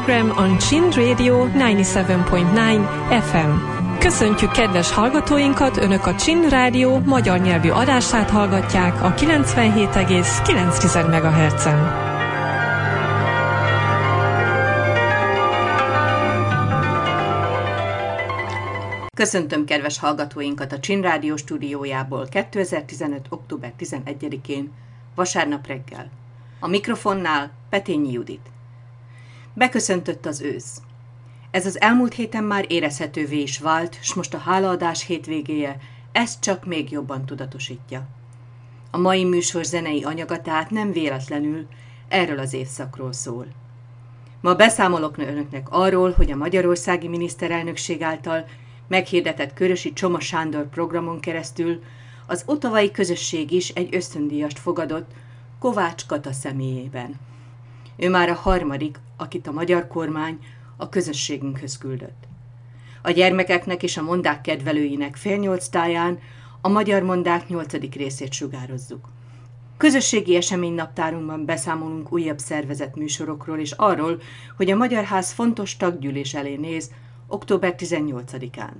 Program on Chin Radio 97.9 FM. Köszöntjük kedves hallgatóinkat, Önök a Chin Rádió magyar nyelvű adását hallgatják a 97,9 MHz-en. Köszöntöm kedves hallgatóinkat a Csin Rádió stúdiójából 2015. október 11-én, vasárnap reggel. A mikrofonnál Petényi Judit. Beköszöntött az ősz. Ez az elmúlt héten már érezhetővé is vált, s most a hálaadás hétvégéje ezt csak még jobban tudatosítja. A mai műsor zenei anyaga tehát nem véletlenül erről az évszakról szól. Ma beszámolok önöknek arról, hogy a Magyarországi Miniszterelnökség által meghirdetett Körösi Csoma Sándor programon keresztül az otavai közösség is egy ösztöndíjast fogadott Kovács Kata személyében. Ő már a harmadik, akit a magyar kormány a közösségünkhöz küldött. A gyermekeknek és a mondák kedvelőinek félnyolc táján a magyar mondák nyolcadik részét sugározzuk. Közösségi eseménynaptárunkban beszámolunk újabb szervezett műsorokról és arról, hogy a Magyar Ház fontos taggyűlés elé néz október 18-án.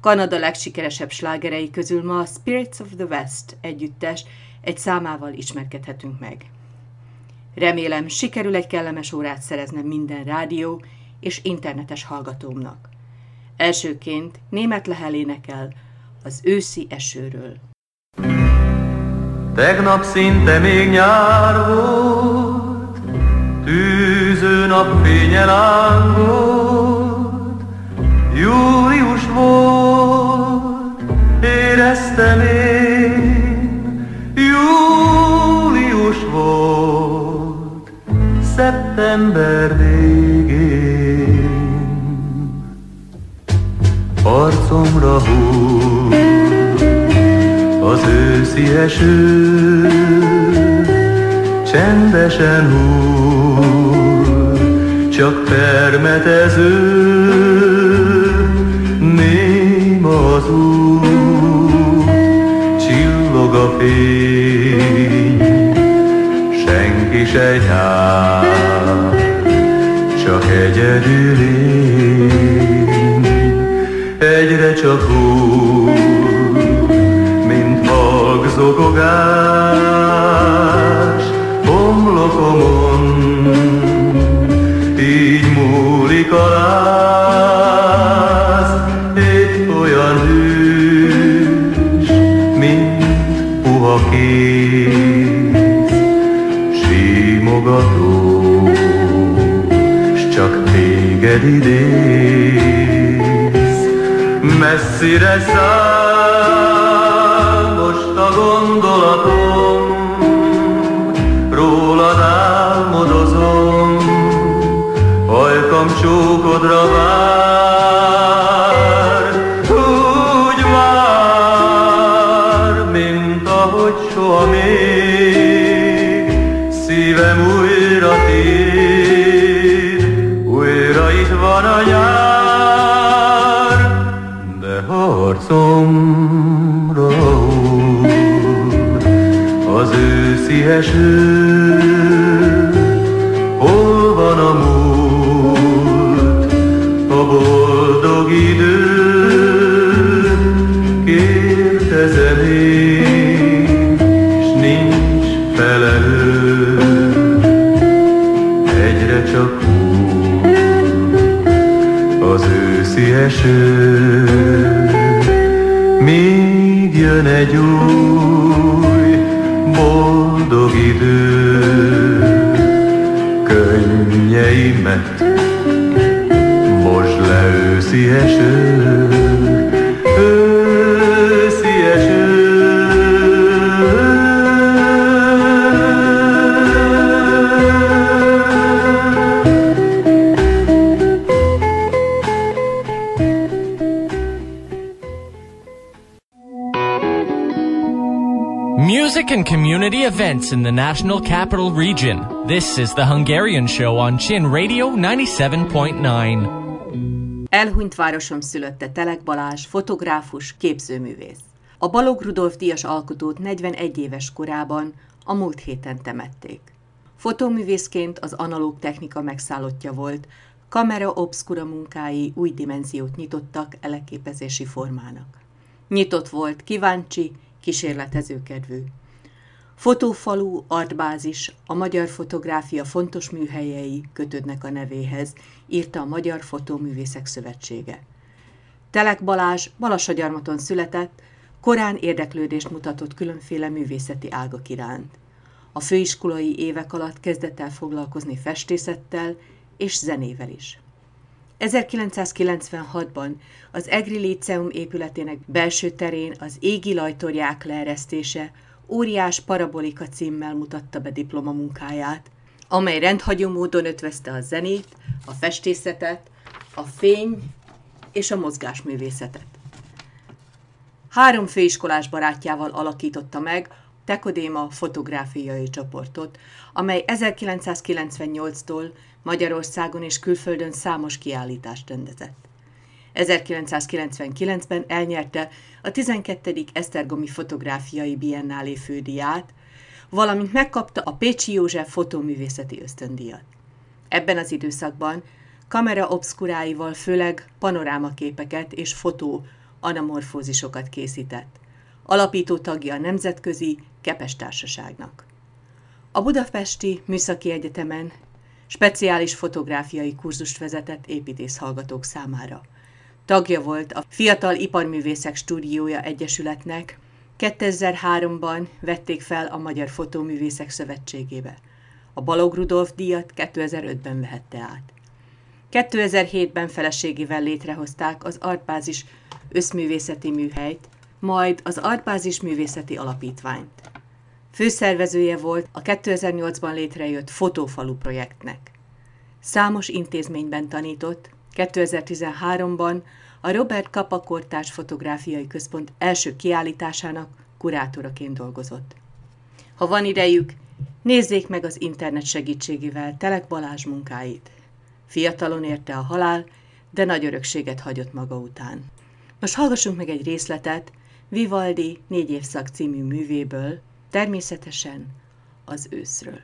Kanada legsikeresebb slágerei közül ma a Spirits of the West együttes egy számával ismerkedhetünk meg. Remélem, sikerül egy kellemes órát szereznem minden rádió és internetes hallgatómnak. Elsőként német lehel énekel az őszi esőről. Tegnap szinte még nyár volt, tűző napfénye lángolt, július volt, éreztem én, szeptember végén. Arcomra húz az őszi eső, csendesen húr, csak permetező, ném az út, csillog a fény, senki se jár, csak egyedül én, egyre csak úgy, mint hangzogogás homlokomon, így múlik a láz, épp olyan hűs, mint puha kéz, téged idéz, messzire száll most a gondolatom, rólad álmodozom, ajkam csókodra vár, eső. Hol van a múlt, a boldog idő? Kérdezem én, s. Egyre csak az őszi eső. Míg jön egy új, Music and community events in the National Capital Region. This is the Hungarian Show on Chin Radio 97.9. Elhunyt városom szülötte Telek Balázs, fotográfus, képzőművész. A Balog Rudolf díjas alkotót 41 éves korában a múlt héten temették. Fotóművészként az analóg technika megszállottja volt, kamera obscura munkái új dimenziót nyitottak eleképezési formának. Nyitott volt, kíváncsi, kísérletezőkedvű. Fotófalú, artbázis, a magyar fotográfia fontos műhelyei kötődnek a nevéhez, írta a Magyar Fotóművészek Szövetsége. Telek Balázs Balassagyarmaton született, korán érdeklődést mutatott különféle művészeti ágak iránt. A főiskolai évek alatt kezdett el foglalkozni festészettel és zenével is. 1996-ban az Egri Líceum épületének belső terén az égi lajtorják leeresztése óriás parabolika címmel mutatta be diplomamunkáját, amely rendhagyó módon ötvözte a zenét, a festészetet, a fény és a mozgásművészetet. Három főiskolás barátjával alakította meg Tekodéma fotográfiai csoportot, amely 1998-tól Magyarországon és külföldön számos kiállítást rendezett. 1999-ben elnyerte a 12. Esztergomi Fotográfiai Biennálé fődiát, valamint megkapta a Pécsi József fotóművészeti ösztöndíjat. Ebben az időszakban kamera obszkuráival főleg panorámaképeket és fotó anamorfózisokat készített. Alapító tagja a Nemzetközi Kepes Társaságnak. A Budapesti Műszaki Egyetemen speciális fotográfiai kurzust vezetett építész hallgatók számára. Tagja volt a Fiatal Iparművészek Stúdiója Egyesületnek, 2003-ban vették fel a Magyar Fotóművészek Szövetségébe. A Balog Rudolf díjat 2005-ben vehette át. 2007-ben feleségével létrehozták az Artbázis összművészeti műhelyt, majd az Artbázis Művészeti Alapítványt. Főszervezője volt a 2008-ban létrejött Fotófalu projektnek. Számos intézményben tanított, 2013-ban a Robert Kappa Kortárs Fotográfiai Központ első kiállításának kurátoraként dolgozott. Ha van idejük, nézzék meg az internet segítségével Telek Balázs munkáit. Fiatalon érte a halál, de nagy örökséget hagyott maga után. Most hallgassunk meg egy részletet Vivaldi négy évszak című művéből, természetesen az őszről.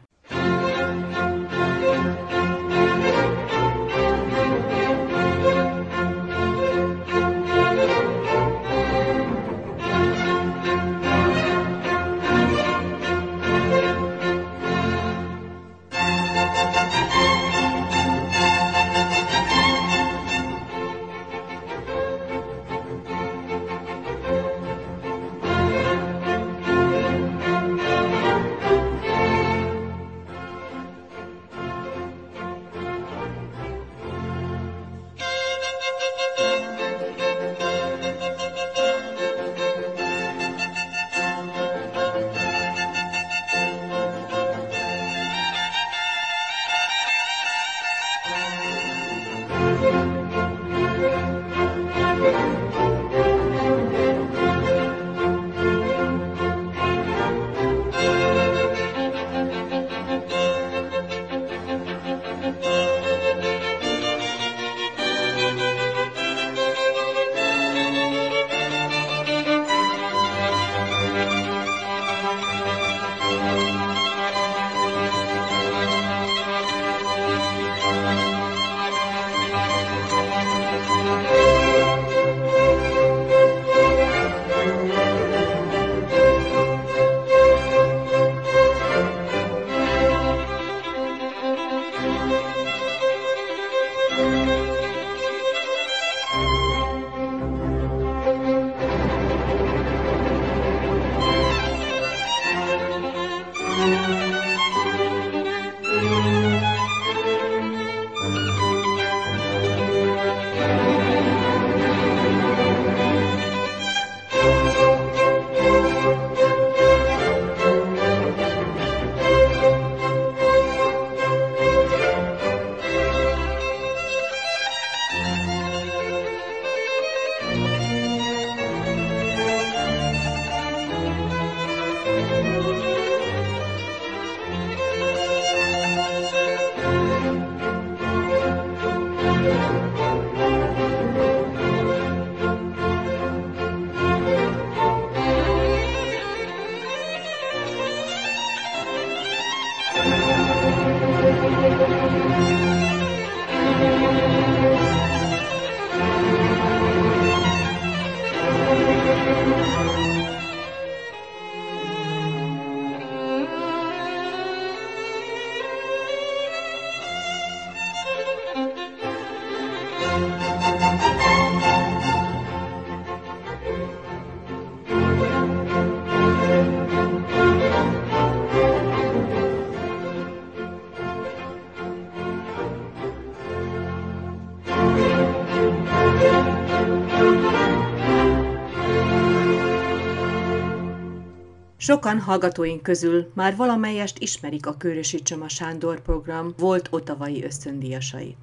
Sokan hallgatóink közül már valamelyest ismerik a Körösi Csoma Sándor program volt otavai ösztöndíjasait.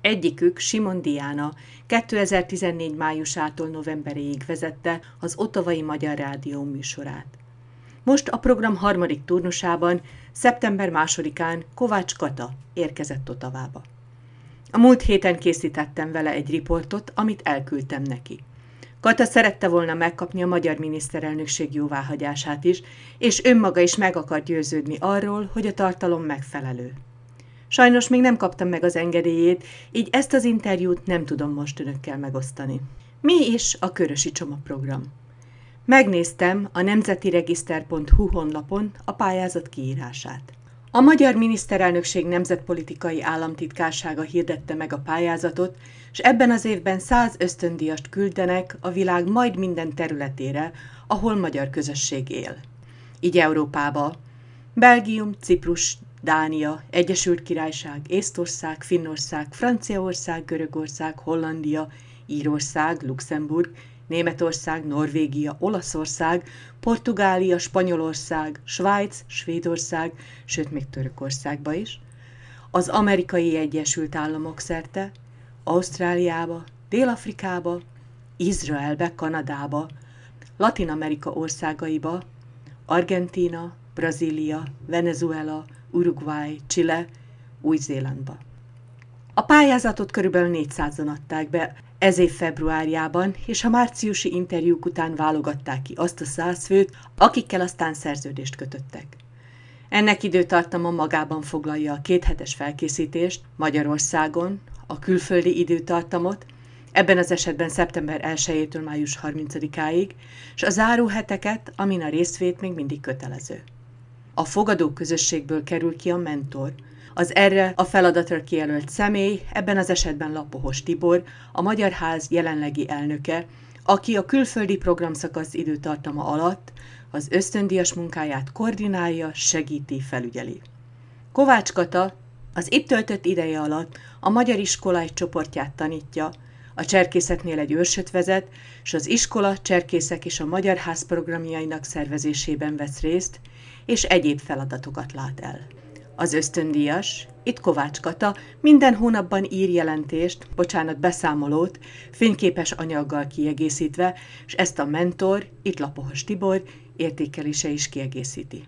Egyikük, Simon Diana, 2014 májusától novemberéig vezette az Otavai Magyar Rádió műsorát. Most a program harmadik turnusában, szeptember másodikán Kovács Kata érkezett Otavába. A múlt héten készítettem vele egy riportot, amit elküldtem neki. Kata szerette volna megkapni a magyar miniszterelnökség jóváhagyását is, és önmaga is meg akar győződni arról, hogy a tartalom megfelelő. Sajnos még nem kaptam meg az engedélyét, így ezt az interjút nem tudom most önökkel megosztani. Mi is a Körösi Csoma program? Megnéztem a nemzetiregiszter.hu honlapon a pályázat kiírását. A Magyar Miniszterelnökség Nemzetpolitikai Államtitkársága hirdette meg a pályázatot, és ebben az évben 100 ösztöndíjast küldenek a világ majd minden területére, ahol magyar közösség él. Így Európába Belgium, Ciprus, Dánia, Egyesült Királyság, Észtország, Finnország, Franciaország, Görögország, Hollandia, Írország, Luxemburg, Németország, Norvégia, Olaszország, Portugália, Spanyolország, Svájc, Svédország, sőt még Törökországba is, az amerikai Egyesült Államok szerte, Ausztráliába, Dél-Afrikába, Izraelbe, Kanadába, Latin-Amerika országaiba, Argentína, Brazília, Venezuela, Uruguay, Chile, Új-Zélandba. A pályázatot körülbelül 400-an adták be ez év februárjában, és a márciusi interjúk után válogatták ki azt a száz főt, akikkel aztán szerződést kötöttek. Ennek időtartama magában foglalja a kéthetes felkészítést Magyarországon, a külföldi időtartamot, ebben az esetben szeptember 1-től május 30-áig, és a záróheteket, amin a részvét még mindig kötelező. A fogadó közösségből kerül ki a mentor, az erre a feladatra kijelölt személy, ebben az esetben Lapohos Tibor, a Magyar Ház jelenlegi elnöke, aki a külföldi programszakasz időtartama alatt az ösztöndíjas munkáját koordinálja, segíti, felügyeli. Kovács Kata az itt töltött ideje alatt a Magyar Iskola egy csoportját tanítja, a cserkészetnél egy őrsöt vezet, és az iskola, cserkészek és a Magyar Ház programjainak szervezésében vesz részt, és egyéb feladatokat lát el. Az ösztöndíjas, itt Kovács Kata, minden hónapban ír jelentést, bocsánat, beszámolót, fényképes anyaggal kiegészítve, és ezt a mentor, itt Lapohos Tibor, értékelése is kiegészíti.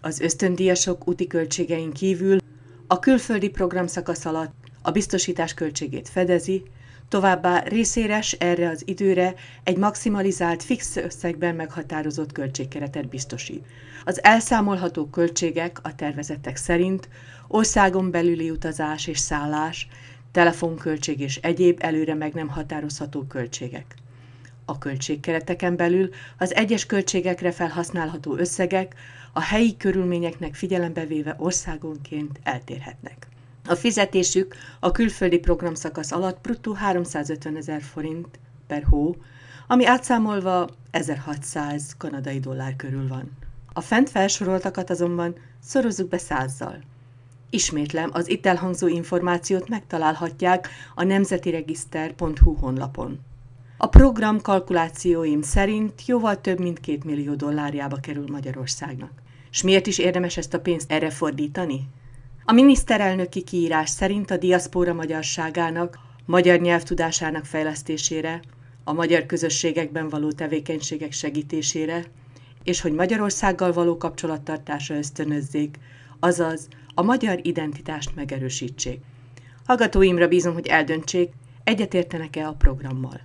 Az ösztöndíjasok úti költségein kívül a külföldi programszakasz alatt a biztosítás költségét fedezi, továbbá részéres erre az időre egy maximalizált fix összegben meghatározott költségkeretet biztosít. Az elszámolható költségek a tervezetek szerint országon belüli utazás és szállás, telefonköltség és egyéb előre meg nem határozható költségek. A költségkereteken belül az egyes költségekre felhasználható összegek a helyi körülményeknek figyelembe véve országonként eltérhetnek. A fizetésük a külföldi programszakasz alatt bruttó 350 ezer forint per hó, ami átszámolva 1600 kanadai dollár körül van. A fent felsoroltakat azonban szorozzuk be százzal. Ismétlem, az itt elhangzó információt megtalálhatják a nemzetiregiszter.hu honlapon. A program kalkulációim szerint jóval több mint két millió dollárjába kerül Magyarországnak. És miért is érdemes ezt a pénzt erre fordítani? A miniszterelnöki kiírás szerint a diaszpóra magyarságának, magyar nyelvtudásának fejlesztésére, a magyar közösségekben való tevékenységek segítésére, és hogy Magyarországgal való kapcsolattartása ösztönözzék, azaz a magyar identitást megerősítsék. Hallgatóimra bízom, hogy eldöntsék, egyetértenek-e a programmal.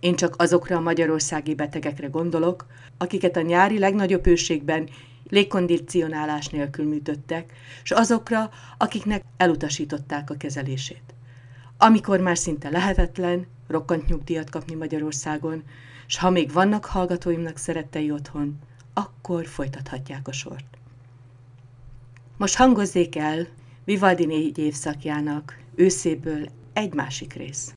Én csak azokra a magyarországi betegekre gondolok, akiket a nyári legnagyobb őségben légkondicionálás nélkül műtöttek, és azokra, akiknek elutasították a kezelését. Amikor már szinte lehetetlen rokkant nyugdíjat kapni Magyarországon, és ha még vannak hallgatóimnak szerettei otthon, akkor folytathatják a sort. Most hangozzék el Vivaldi négy évszakjának őszéből egy másik rész.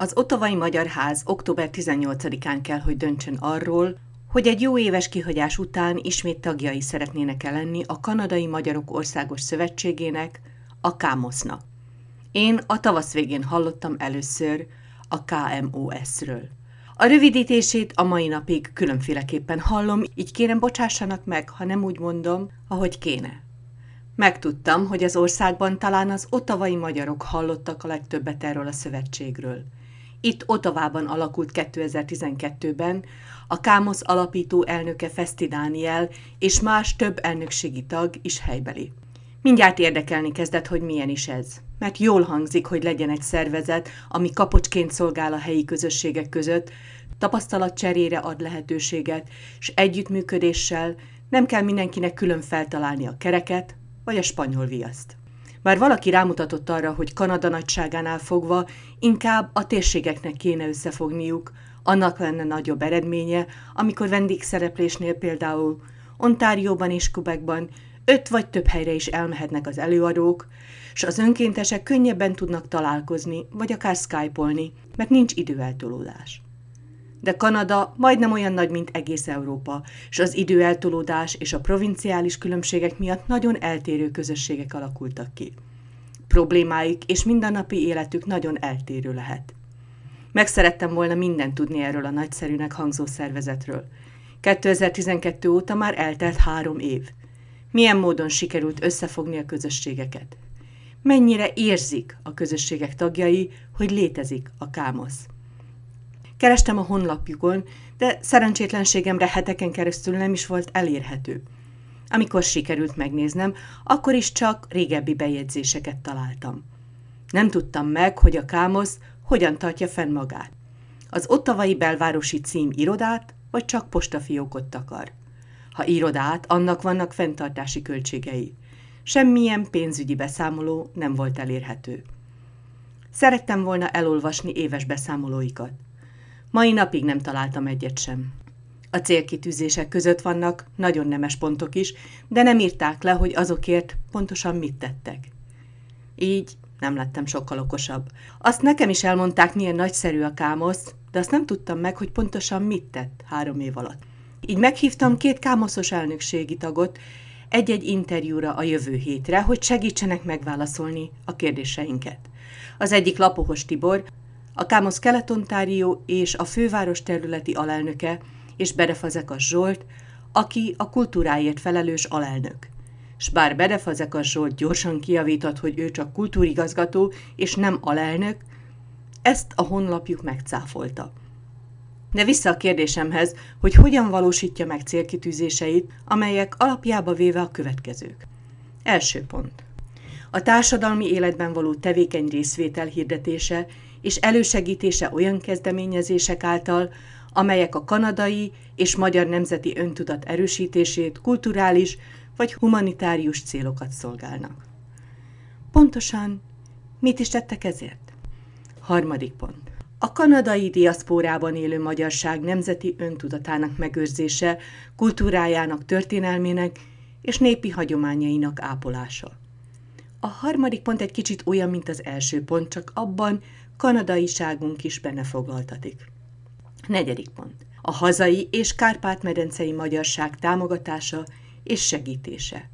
Az Ottavai Magyar Ház október 18-án kell, hogy döntsön arról, hogy egy jó éves kihagyás után ismét tagjai szeretnének -e lenni a Kanadai Magyarok Országos Szövetségének, a KMOS-nak. Én a tavasz végén hallottam először a KMOS-ről. A rövidítését a mai napig különféleképpen hallom, így kérem bocsássanak meg, ha nem úgy mondom, ahogy kéne. Megtudtam, hogy az országban talán az otavai magyarok hallottak a legtöbbet erről a szövetségről – itt Otavában alakult 2012-ben, a Kámosz alapító elnöke Feszti Dániel és más több elnökségi tag is helybeli. Mindjárt érdekelni kezdett, hogy milyen is ez. Mert jól hangzik, hogy legyen egy szervezet, ami kapocsként szolgál a helyi közösségek között, tapasztalatcserére ad lehetőséget, és együttműködéssel nem kell mindenkinek külön feltalálni a kereket vagy a spanyol viaszt. Már valaki rámutatott arra, hogy Kanada nagyságánál fogva inkább a térségeknek kéne összefogniuk, annak lenne nagyobb eredménye, amikor vendégszereplésnél például Ontárióban és Quebecban öt vagy több helyre is elmehetnek az előadók, és az önkéntesek könnyebben tudnak találkozni, vagy akár skype-olni, mert nincs időeltolódás. De Kanada majdnem olyan nagy, mint egész Európa, és az időeltolódás és a provinciális különbségek miatt nagyon eltérő közösségek alakultak ki. Problémáik és mindennapi életük nagyon eltérő lehet. Megszerettem volna mindent tudni erről a nagyszerűnek hangzó szervezetről. 2012 óta már eltelt három év. Milyen módon sikerült összefogni a közösségeket? Mennyire érzik a közösségek tagjai, hogy létezik a kámosz? Kerestem a honlapjukon, de szerencsétlenségemre heteken keresztül nem is volt elérhető. Amikor sikerült megnéznem, akkor is csak régebbi bejegyzéseket találtam. Nem tudtam meg, hogy a kámosz hogyan tartja fenn magát. Az ottavai belvárosi cím irodát, vagy csak postafiókot takar. Ha irodát, annak vannak fenntartási költségei. Semmilyen pénzügyi beszámoló nem volt elérhető. Szerettem volna elolvasni éves beszámolóikat. Mai napig nem találtam egyet sem. A célkitűzések között vannak nagyon nemes pontok is, de nem írták le, hogy azokért pontosan mit tettek. Így nem lettem sokkal okosabb. Azt nekem is elmondták, milyen nagyszerű a kámosz, de azt nem tudtam meg, hogy pontosan mit tett három év alatt. Így meghívtam két kámoszos elnökségi tagot egy-egy interjúra a jövő hétre, hogy segítsenek megválaszolni a kérdéseinket. Az egyik Lapokos Tibor, a Kámosz Kelet-Ontárió és a főváros területi alelnöke, és Berefazekas Zsolt, aki a kultúráért felelős alelnök s bár Bedefazekas Zsolt gyorsan kiavított, hogy ő csak kultúrigazgató és nem alelnök, ezt a honlapjuk megcáfolta. De vissza a kérdésemhez, hogy hogyan valósítja meg célkitűzéseit, amelyek alapjába véve a következők. Első pont. A társadalmi életben való tevékeny részvétel hirdetése és elősegítése olyan kezdeményezések által, amelyek a kanadai és magyar nemzeti öntudat erősítését, kulturális, vagy humanitárius célokat szolgálnak. Pontosan mit is tettek ezért? Harmadik pont. A kanadai diaszpórában élő magyarság nemzeti öntudatának megőrzése, kultúrájának, történelmének és népi hagyományainak ápolása. A harmadik pont egy kicsit olyan, mint az első pont, csak abban kanadaiságunk is benne foglaltatik. Negyedik pont. A hazai és kárpát-medencei magyarság támogatása és segítése.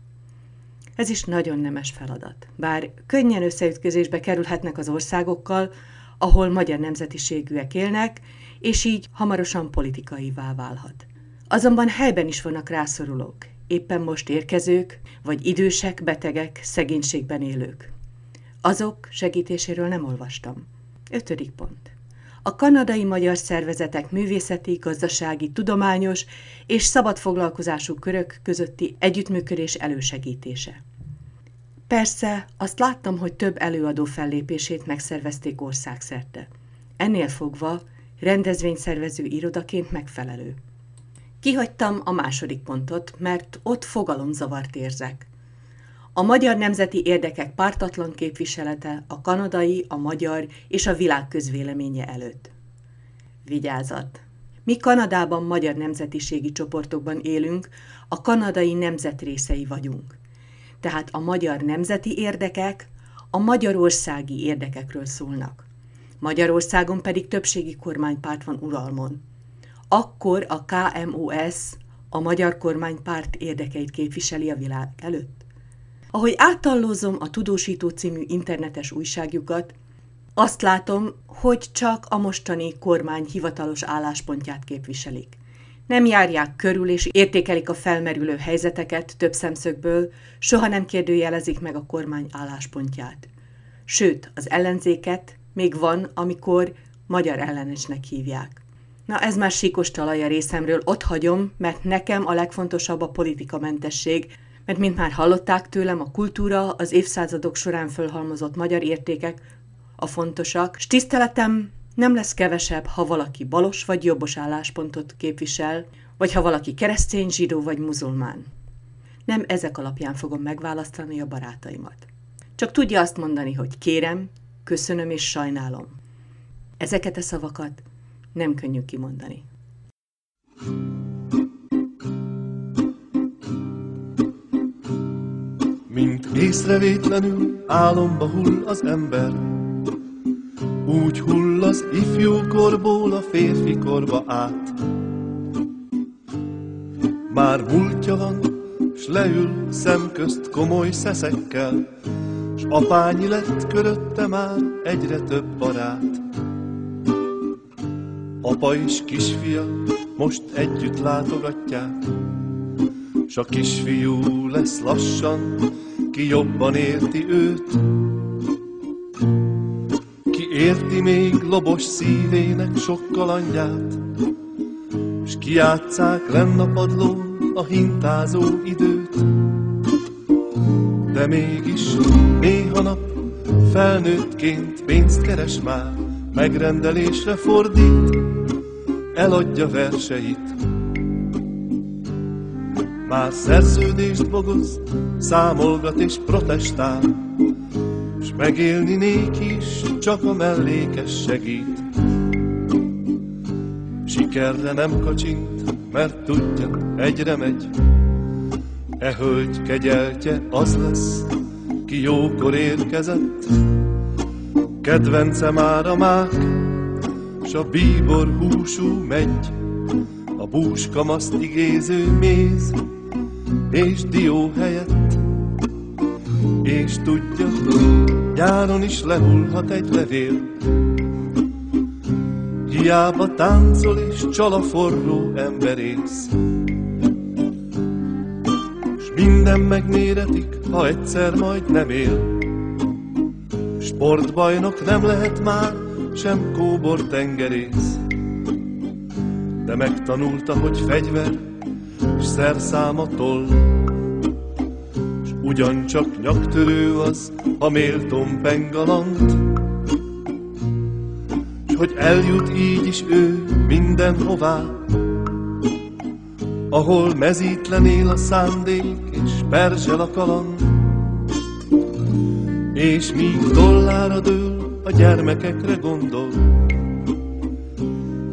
Ez is nagyon nemes feladat. Bár könnyen összeütközésbe kerülhetnek az országokkal, ahol magyar nemzetiségűek élnek, és így hamarosan politikaivá válhat. Azonban helyben is vannak rászorulók, éppen most érkezők, vagy idősek, betegek, szegénységben élők. Azok segítéséről nem olvastam. Ötödik pont a kanadai magyar szervezetek művészeti, gazdasági, tudományos és szabadfoglalkozású körök közötti együttműködés elősegítése. Persze, azt láttam, hogy több előadó fellépését megszervezték országszerte. Ennél fogva rendezvényszervező irodaként megfelelő. Kihagytam a második pontot, mert ott fogalomzavart érzek. A magyar nemzeti érdekek pártatlan képviselete a kanadai, a magyar és a világ közvéleménye előtt. Vigyázat! Mi Kanadában magyar nemzetiségi csoportokban élünk, a kanadai nemzet részei vagyunk. Tehát a magyar nemzeti érdekek a magyarországi érdekekről szólnak. Magyarországon pedig többségi kormánypárt van uralmon. Akkor a KMOS a magyar kormánypárt érdekeit képviseli a világ előtt. Ahogy átallózom a Tudósító című internetes újságjukat, azt látom, hogy csak a mostani kormány hivatalos álláspontját képviselik. Nem járják körül és értékelik a felmerülő helyzeteket több szemszögből, soha nem kérdőjelezik meg a kormány álláspontját. Sőt, az ellenzéket még van, amikor magyar ellenesnek hívják. Na ez már síkos talaj a részemről, ott hagyom, mert nekem a legfontosabb a politikamentesség, mert mint már hallották tőlem, a kultúra, az évszázadok során fölhalmozott magyar értékek a fontosak, és tiszteletem nem lesz kevesebb, ha valaki balos vagy jobbos álláspontot képvisel, vagy ha valaki keresztény, zsidó vagy muzulmán. Nem ezek alapján fogom megválasztani a barátaimat. Csak tudja azt mondani, hogy kérem, köszönöm és sajnálom. Ezeket a szavakat nem könnyű kimondani. thank you Észrevétlenül álomba hull az ember, úgy hull az ifjú korból a férfi korba át. Már múltja van, s leül szemközt komoly szeszekkel, s apányi lett körötte már egyre több barát. Apa és kisfia most együtt látogatják, s a kisfiú lesz lassan, ki jobban érti őt. Ki érti még lobos szívének sok kalandját, s kiátszák lenn a padlón a hintázó időt. De mégis néha nap felnőttként pénzt keres már, megrendelésre fordít, eladja verseit. Már szerződést bogoz, számolgat és protestál, s megélni néki is csak a mellékes segít. Sikerre nem kacsint, mert tudja, egyre megy, E hölgy kegyeltje az lesz, ki jókor érkezett, Kedvence már a mák, s a bíbor húsú megy, a búskamaszt igéző méz, és dió helyett. És tudja, nyáron is lehullhat egy levél, Hiába táncol és csal a forró emberész. S minden megméretik, ha egyszer majd nem él. Sportbajnok nem lehet már, sem kóbor tengerész. De megtanulta, hogy fegyver, s szerszáma toll. S ugyancsak nyaktörő az, a méltón pengalant. S hogy eljut így is ő mindenhová, ahol mezítlen él a szándék, és perzsel a kaland. És míg dollárra dől, a gyermekekre gondol,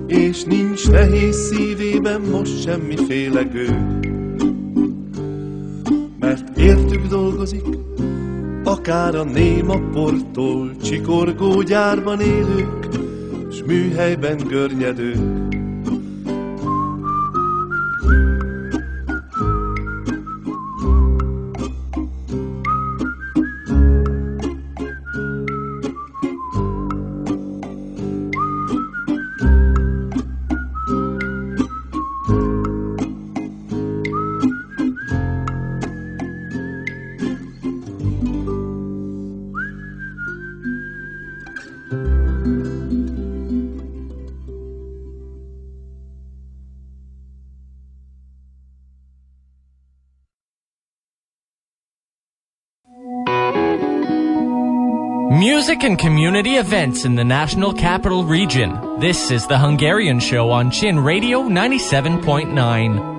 és nincs nehéz szívében most semmiféle gő. Értük dolgozik, akár a néma portól, csikorgó gyárban élők, s műhelyben görnyedők. And community events in the National Capital Region. This is the Hungarian Show on Chin Radio 97.9.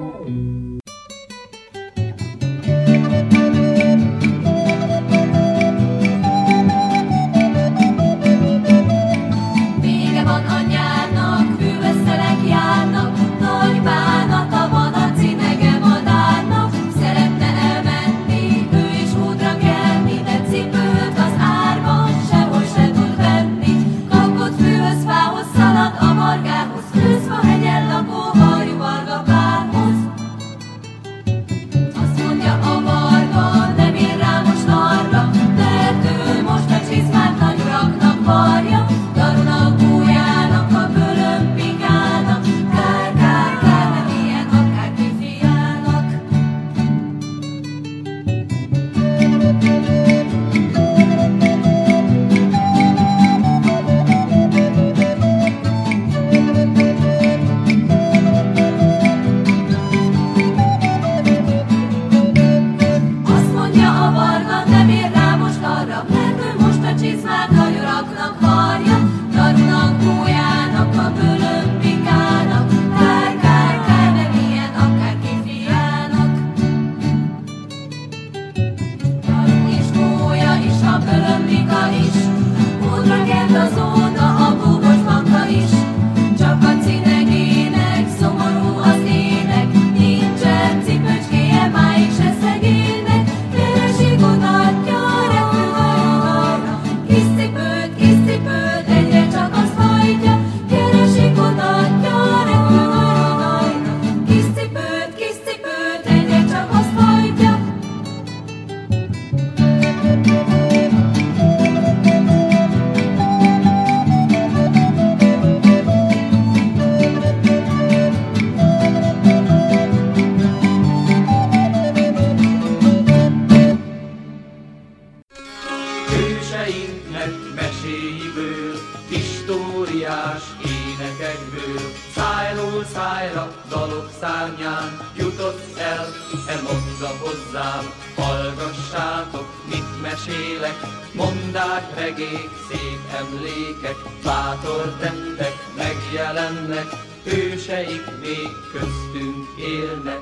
még köztünk élnek.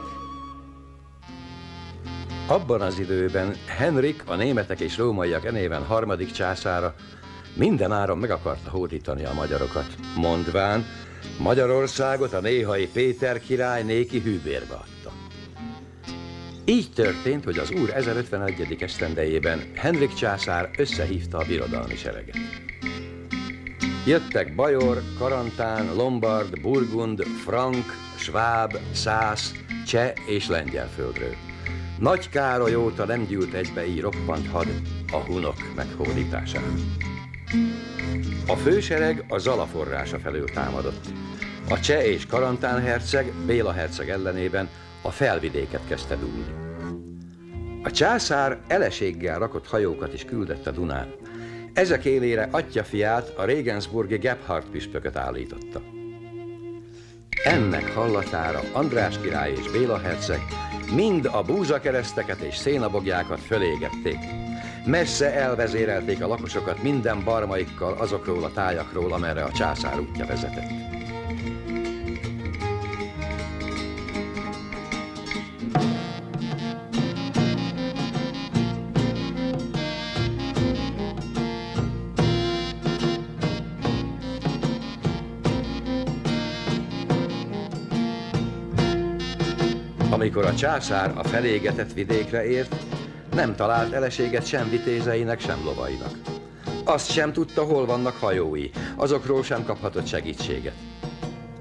Abban az időben Henrik, a németek és rómaiak enéven harmadik császára minden áron meg akarta hódítani a magyarokat, mondván Magyarországot a néhai Péter király néki hűbérbe adta. Így történt, hogy az úr 1051. esztendejében Henrik császár összehívta a birodalmi sereget. Jöttek Bajor, Karantán, Lombard, Burgund, Frank, Schwab, Szász, Cseh és Lengyel földről. Nagy Károly óta nem gyűlt egybe így roppant had a hunok meghódítására. A fősereg a Zala forrása felől támadott. A cseh és karantán herceg Béla herceg ellenében a felvidéket kezdte dúlni. A császár eleséggel rakott hajókat is küldett a Dunán. Ezek élére atya fiát, a Regensburgi Gebhardt püspököt állította. Ennek hallatára András király és Béla herceg mind a búzakereszteket és szénabogjákat fölégették. Messze elvezérelték a lakosokat minden barmaikkal azokról a tájakról, amerre a császár útja vezetett. Amikor a császár a felégetett vidékre ért, nem talált eleséget sem vitézeinek, sem lovainak. Azt sem tudta, hol vannak hajói, azokról sem kaphatott segítséget.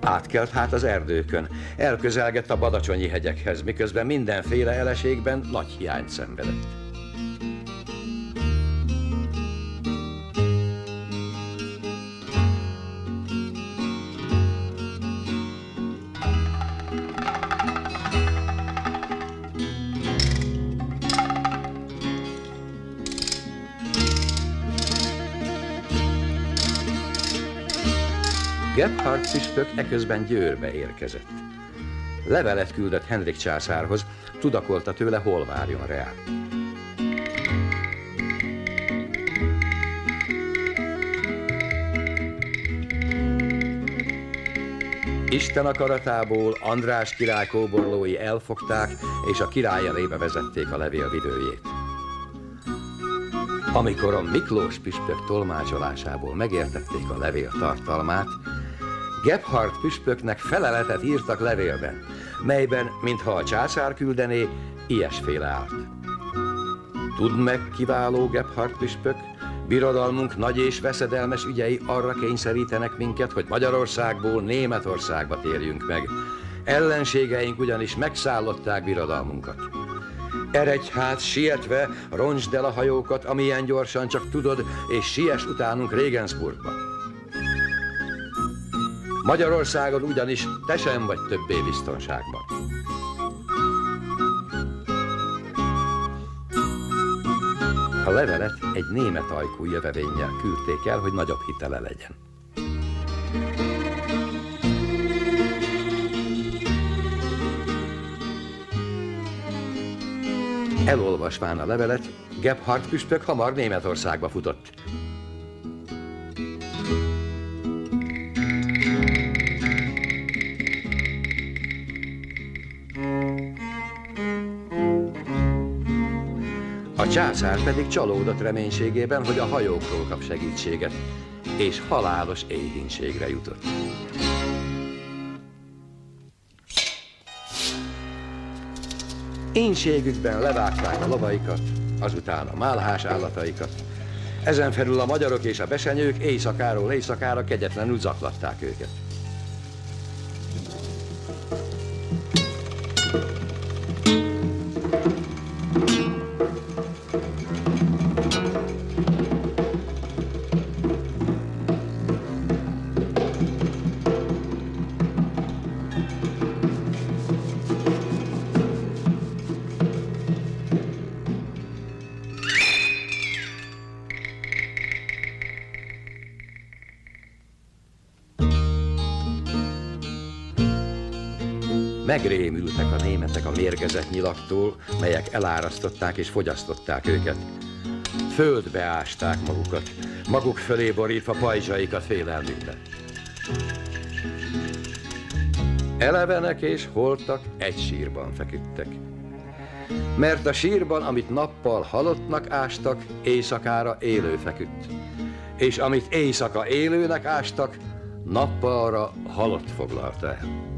Átkelt hát az erdőkön, elközelgett a badacsonyi hegyekhez, miközben mindenféle eleségben nagy hiányt szenvedett. Gebhard püspök eközben Győrbe érkezett. Levelet küldött Henrik császárhoz, tudakolta tőle, hol várjon rá. Isten akaratából András király kóborlói elfogták, és a király elébe vezették a levél vidőjét. Amikor a Miklós püspök tolmácsolásából megértették a levél tartalmát, Gebhard püspöknek feleletet írtak levélben, melyben, mintha a császár küldené, ilyesféle állt. Tudd meg, kiváló Gebhard püspök, birodalmunk nagy és veszedelmes ügyei arra kényszerítenek minket, hogy Magyarországból Németországba térjünk meg. Ellenségeink ugyanis megszállották birodalmunkat. Eredj hát sietve, roncsd el a hajókat, amilyen gyorsan csak tudod, és siess utánunk Regensburgba. Magyarországon ugyanis te sem vagy többé biztonságban. A levelet egy német ajkú jövevénnyel küldték el, hogy nagyobb hitele legyen. Elolvasván a levelet, Gebhard püspök hamar Németországba futott. A császár pedig csalódott reménységében, hogy a hajókról kap segítséget, és halálos éhínségre jutott. Énségükben levágták a lovaikat, azután a málhás állataikat. Ezen felül a magyarok és a besenyők éjszakáról éjszakára kegyetlenül zaklatták őket. Nyilaktól, melyek elárasztották és fogyasztották őket. Földbe ásták magukat, maguk fölé borítva pajzsaikat félelmükbe. Elevenek és holtak egy sírban feküdtek. Mert a sírban, amit nappal halottnak ástak, éjszakára élő feküdt. És amit éjszaka élőnek ástak, nappalra halott foglalta el.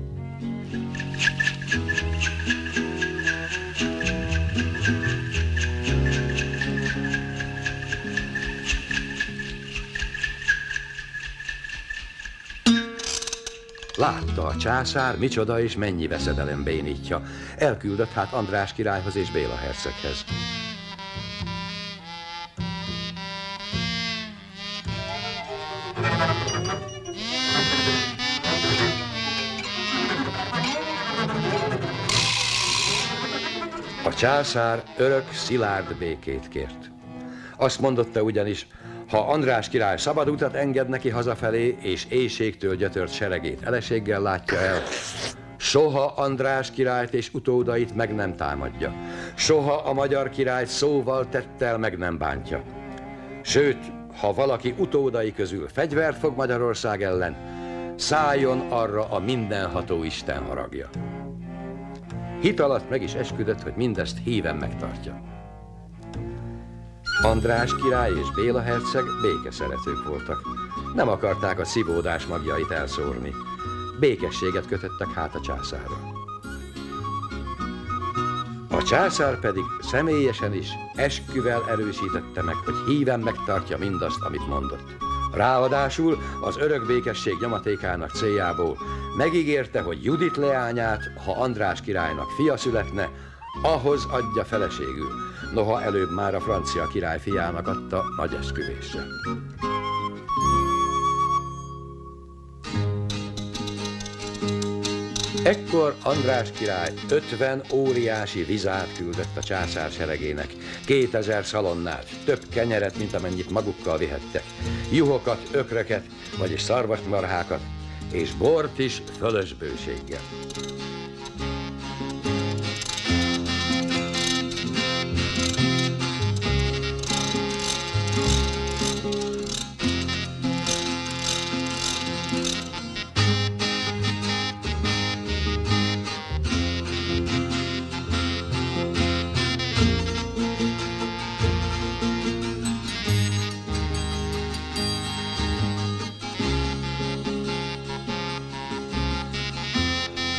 Látta a császár, micsoda és mennyi veszedelem bénítja. Elküldött hát András királyhoz és Béla herceghez. A császár örök, szilárd békét kért. Azt mondotta ugyanis, ha András király szabad utat enged neki hazafelé, és éjségtől gyötört seregét eleséggel látja el, soha András királyt és utódait meg nem támadja. Soha a magyar királyt szóval tettel meg nem bántja. Sőt, ha valaki utódai közül fegyvert fog Magyarország ellen, szálljon arra a mindenható Isten haragja. Hit alatt meg is esküdött, hogy mindezt híven megtartja. András király és Béla herceg békeszeretők voltak. Nem akarták a szívódás magjait elszórni. Békességet kötöttek hát a császárra. A császár pedig személyesen is esküvel erősítette meg, hogy híven megtartja mindazt, amit mondott. Ráadásul az örök békesség nyomatékának céljából megígérte, hogy Judit leányát, ha András királynak fia születne, ahhoz adja feleségül, noha előbb már a francia király fiának adta nagy esküvésre. Ekkor András király 50 óriási vizát küldött a császár seregének, 2000 szalonnát, több kenyeret, mint amennyit magukkal vihettek, juhokat, ökreket, vagyis szarvasmarhákat, és bort is fölös bőséggel.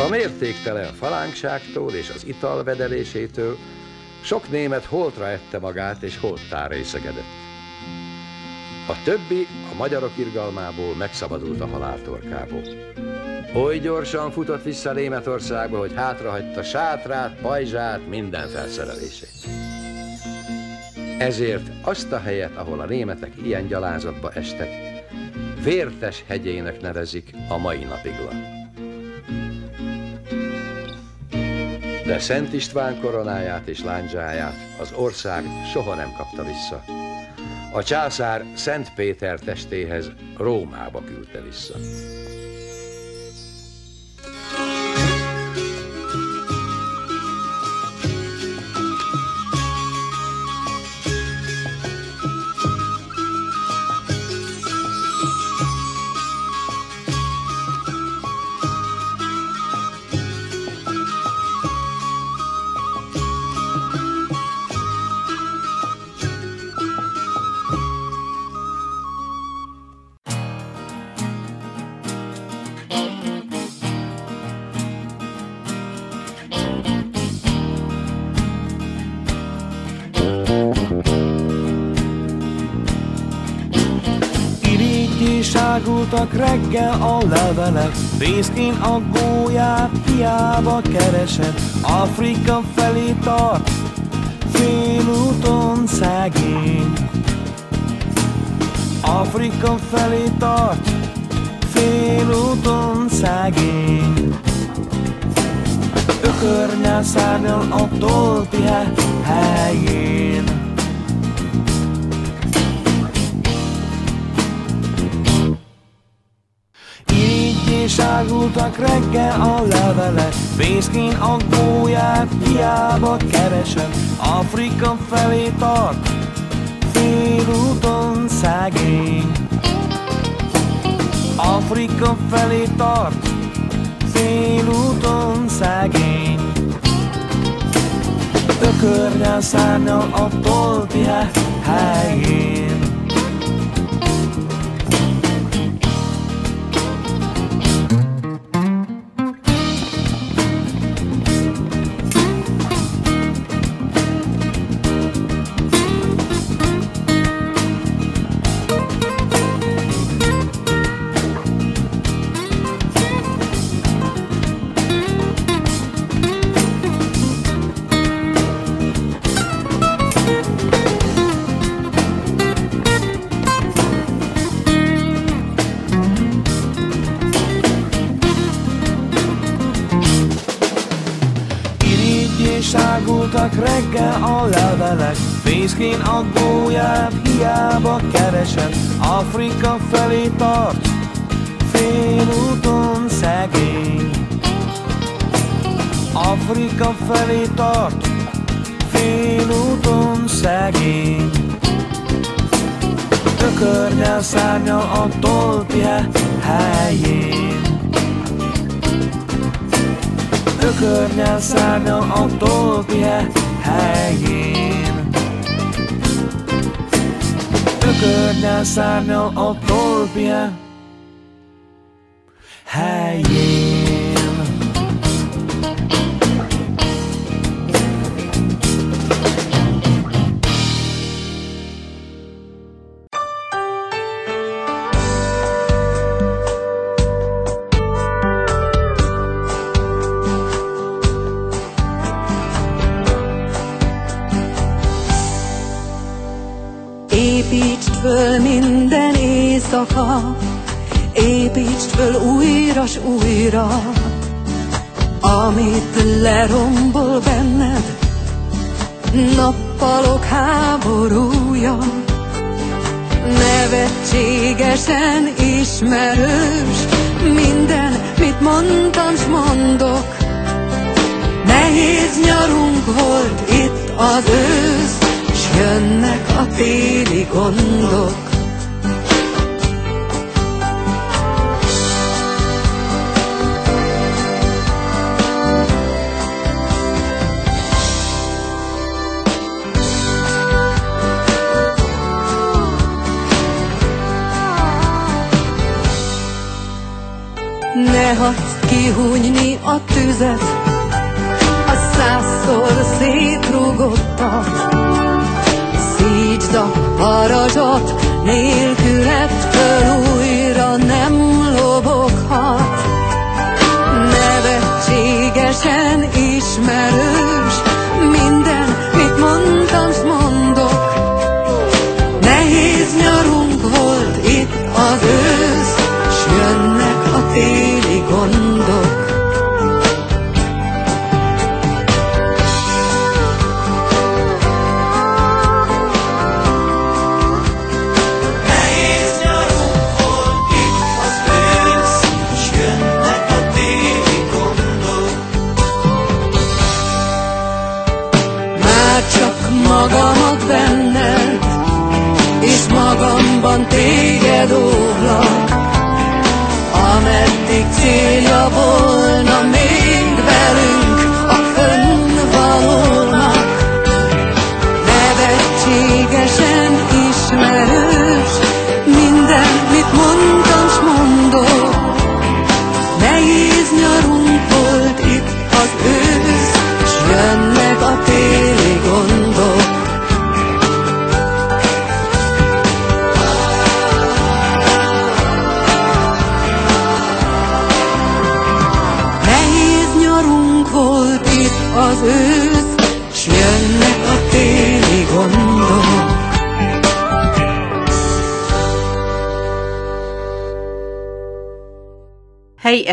A mértéktelen falánkságtól és az ital vedelésétől sok német holtra ette magát és holttá részegedett. A többi a magyarok irgalmából megszabadult a haláltorkából. Oly gyorsan futott vissza Németországba, hogy hátrahagyta sátrát, pajzsát, minden felszerelését. Ezért azt a helyet, ahol a németek ilyen gyalázatba estek, Vértes hegyének nevezik a mai napig. De Szent István koronáját és lándzsáját az ország soha nem kapta vissza. A császár Szent Péter testéhez Rómába küldte vissza. A levelek, Részkén a gólyát hiába keresed, Afrika felé tart, félúton szegény. Afrika felé tart, félúton szegény. Ökörnyel szárnyal a toltihe helyén. Águltak reggel a levelek Fészkén a gólyát hiába keresem. Afrika felé tart Félúton szegény. Afrika felé tart Félúton szegény. Ökörnyel szárnyal a tolpihe helyén felé tart Félúton szegény. Tökörnyel szárnyal a tolpje helyén. Ökörnyel szárnyal a tolpje helyén. Ökörnyel szárnyal a tolpje helyén éjszaka, építsd föl újra s újra, amit lerombol benned, nappalok háborúja. Nevetségesen ismerős, minden, mit mondtam, s mondok. Nehéz nyarunk volt itt az ősz, s jönnek a téli gondok. Ne hagyd kihúnyni a tüzet, a százszor szétrugottat. Szítsd a parazsot, nélküled föl újra nem loboghat. Nevetségesen ismerős,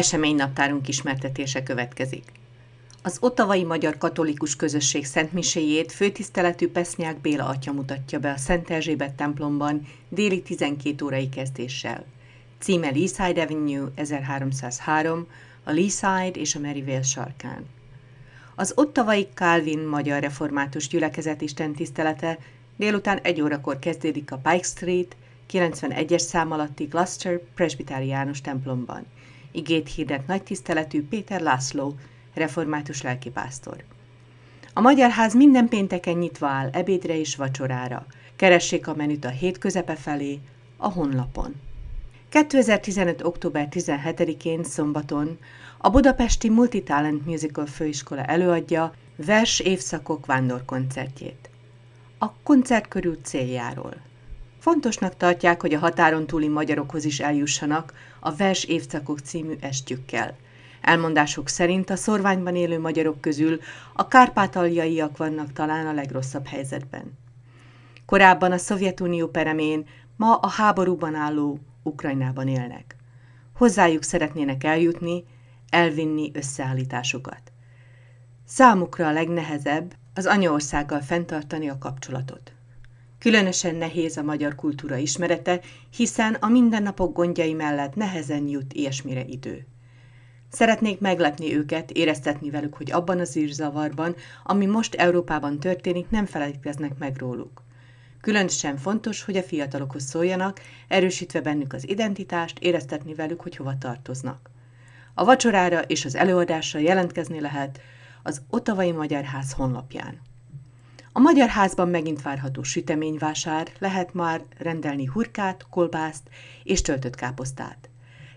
eseménynaptárunk ismertetése következik. Az ottavai magyar katolikus közösség szentmiséjét főtiszteletű Pesznyák Béla atya mutatja be a Szent Erzsébet templomban déli 12 órai kezdéssel. címe Leaside Avenue 1303, a Leaside és a Maryvale sarkán. Az ottavai Calvin Magyar Református Gyülekezet Isten tisztelete délután egy órakor kezdődik a Pike Street 91-es szám alatti Gloucester Presbyteriánus templomban. Igét hirdet nagy tiszteletű Péter László, református lelkipásztor. A Magyar Ház minden pénteken nyitva áll ebédre és vacsorára. Keressék a menüt a hét közepe felé, a honlapon. 2015. október 17-én szombaton a Budapesti Multitalent Musical Főiskola előadja Vers évszakok vándorkoncertjét. A koncert körül céljáról. Fontosnak tartják, hogy a határon túli magyarokhoz is eljussanak a Vers évszakok című estjükkel. Elmondások szerint a szorványban élő magyarok közül a kárpátaljaiak vannak talán a legrosszabb helyzetben. Korábban a Szovjetunió peremén, ma a háborúban álló Ukrajnában élnek. Hozzájuk szeretnének eljutni, elvinni összeállításukat. Számukra a legnehezebb az anyaországgal fenntartani a kapcsolatot. Különösen nehéz a magyar kultúra ismerete, hiszen a mindennapok gondjai mellett nehezen jut ilyesmire idő. Szeretnék meglepni őket, éreztetni velük, hogy abban az űrzavarban, ami most Európában történik, nem feledkeznek meg róluk. Különösen fontos, hogy a fiatalokhoz szóljanak, erősítve bennük az identitást, éreztetni velük, hogy hova tartoznak. A vacsorára és az előadásra jelentkezni lehet az Otavai Magyar Ház honlapján. A Magyar Házban megint várható süteményvásár, lehet már rendelni hurkát, kolbászt és töltött káposztát.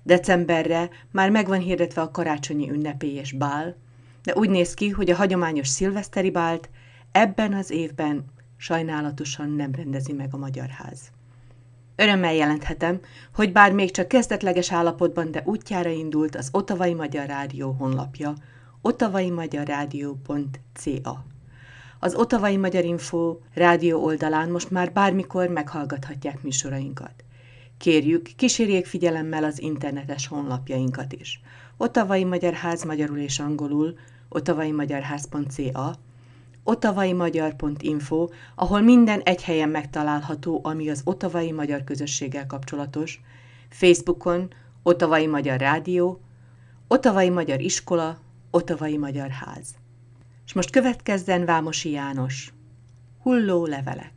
Decemberre már megvan hirdetve a karácsonyi ünnepélyes bál, de úgy néz ki, hogy a hagyományos szilveszteri bált ebben az évben sajnálatosan nem rendezi meg a Magyar Ház. Örömmel jelenthetem, hogy bár még csak kezdetleges állapotban, de útjára indult az Otavai Magyar Rádió honlapja, otavaimagyarrádió.ca. Az Otavai Magyar Info rádió oldalán most már bármikor meghallgathatják műsorainkat. Kérjük, kísérjék figyelemmel az internetes honlapjainkat is. Otavai Magyar Ház magyarul és angolul, otavaimagyarház.ca, otavaimagyar.info, ahol minden egy helyen megtalálható, ami az otavai magyar közösséggel kapcsolatos, Facebookon, Otavai Magyar Rádió, Otavai Magyar Iskola, Otavai Magyar Ház. És most következzen Vámosi János. Hulló levelek.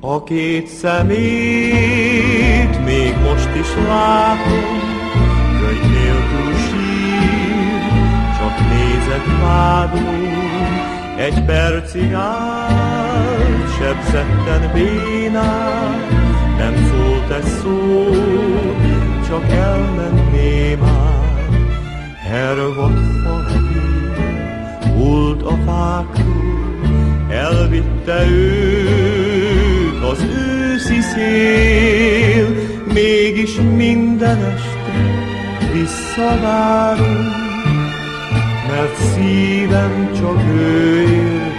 A két szemét még most is látom, könyv nélkül sír, csak nézett vádul, egy percig állt, sebzetten bénál, nem szólt egy szó, csak elment némán. Hervat falai, hult a fákról, elvitte őt az őszi szél, mégis minden este visszavárunk, mert szívem csak ő él.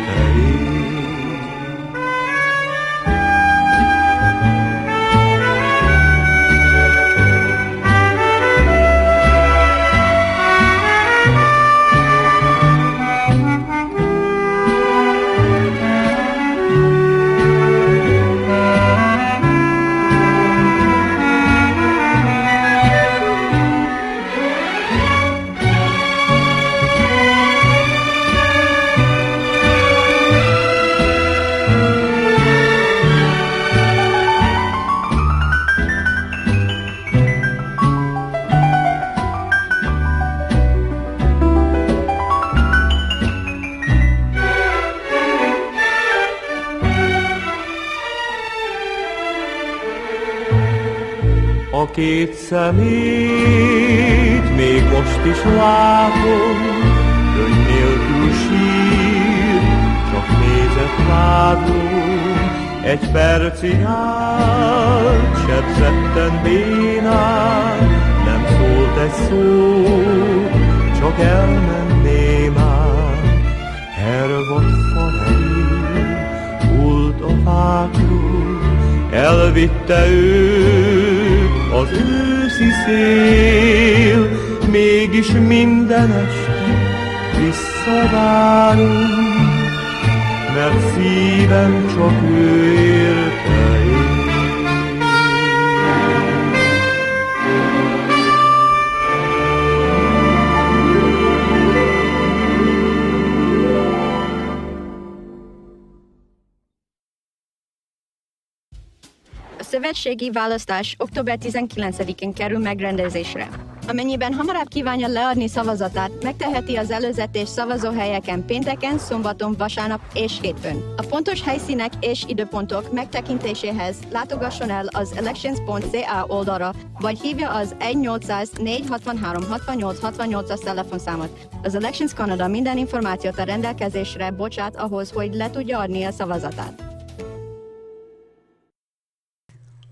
Két szemét még most is látom, könyv nélkül sír, csak nézett vádló, egy percig állt, sebzetten bénán, nem szólt egy szó, csak elment némán. Hervat falai, hult a fákról, elvitte őt az őszi szél, mégis minden este visszavárunk, mert szívem csak ő érte A szövetségi választás október 19-én kerül megrendezésre. Amennyiben hamarabb kívánja leadni szavazatát, megteheti az előzetes szavazóhelyeken pénteken, szombaton, vasárnap és hétfőn. A pontos helyszínek és időpontok megtekintéséhez látogasson el az elections.ca oldalra, vagy hívja az 1-800-463-6868-as telefonszámot. Az Elections Canada minden információt a rendelkezésre bocsát ahhoz, hogy le tudja adni a szavazatát.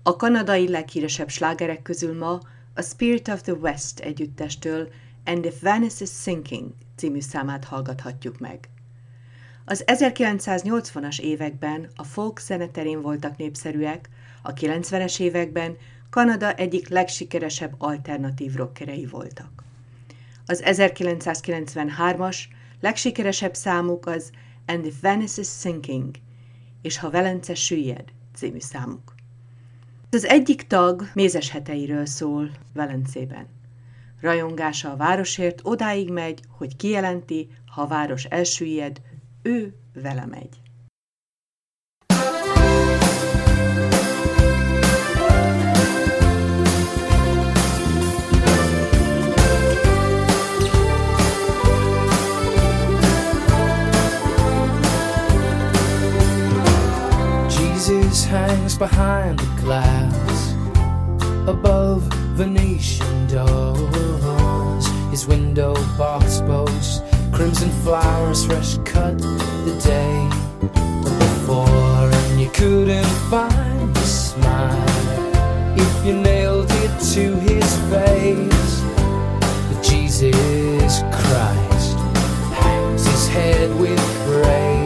A kanadai leghíresebb slágerek közül ma a Spirit of the West együttestől And If Venice is Sinking című számát hallgathatjuk meg. Az 1980-as években a folk zeneterén voltak népszerűek, a 90-es években Kanada egyik legsikeresebb alternatív rockerei voltak. Az 1993-as legsikeresebb számuk az And If Venice is Sinking és Ha Velence süllyed című számuk. Az egyik tag mézes heteiről szól Velencében. Rajongása a városért odáig megy, hogy kijelenti, ha a város elsüllyed, ő vele megy. Hangs behind the glass above Venetian doors. His window box boasts crimson flowers, fresh cut the day before, and you couldn't find a smile if you nailed it to his face. But Jesus Christ hangs his head with grace.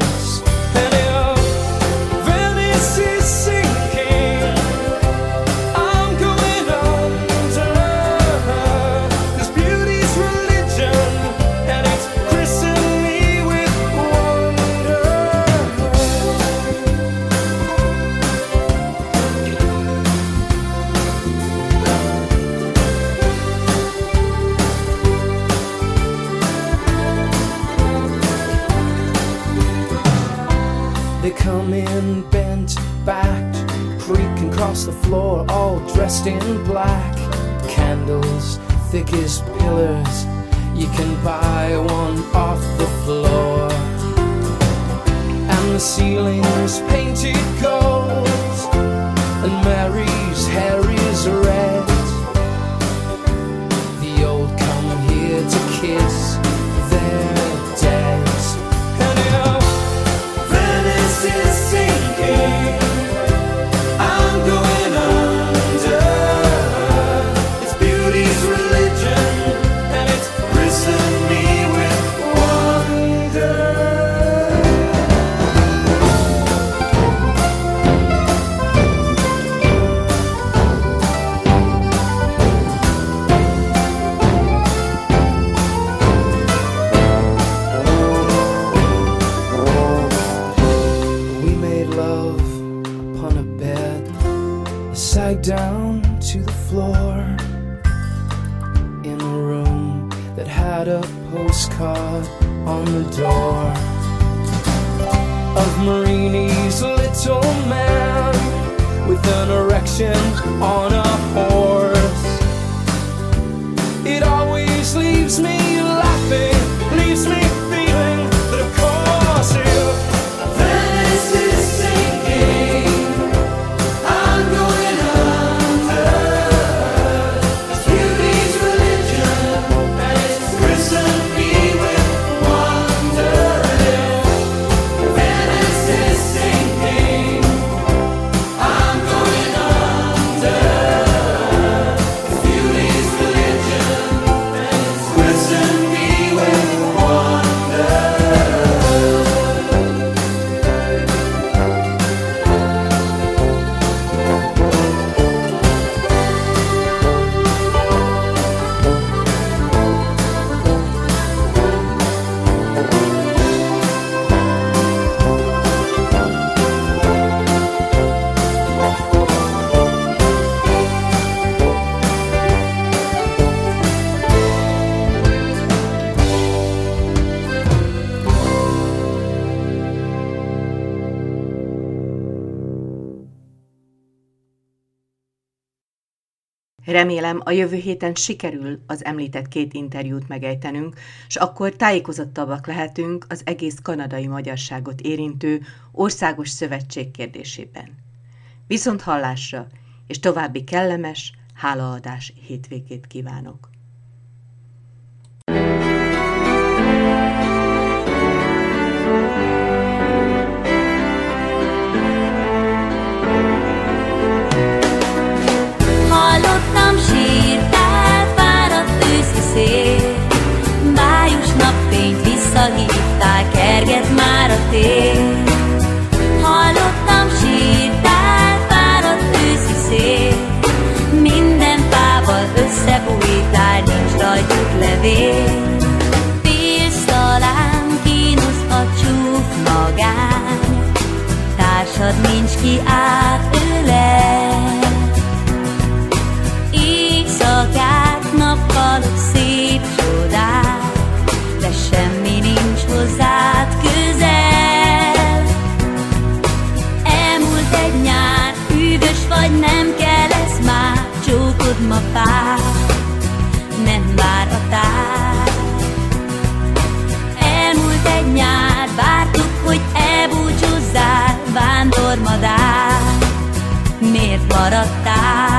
Bent backed, creaking across the floor, all dressed in black. Candles thick as pillars, you can buy one off the floor. And the ceiling's painted gold, and Mary's hair is red. On the door of Marini's little man with an erection on a horse. Remélem, a jövő héten sikerül az említett két interjút megejtenünk, és akkor tájékozottabbak lehetünk az egész kanadai magyarságot érintő országos szövetség kérdésében. Viszont hallásra, és további kellemes, hálaadás hétvégét kívánok! Levél Félsz talán, csúf magány Társad nincs ki átölel Éjszakák, nappalok, szép csodák, de semmi nincs hozzád közel. Elmúlt egy nyár, hűvös vagy, nem kell már, csókod ma 걸었다.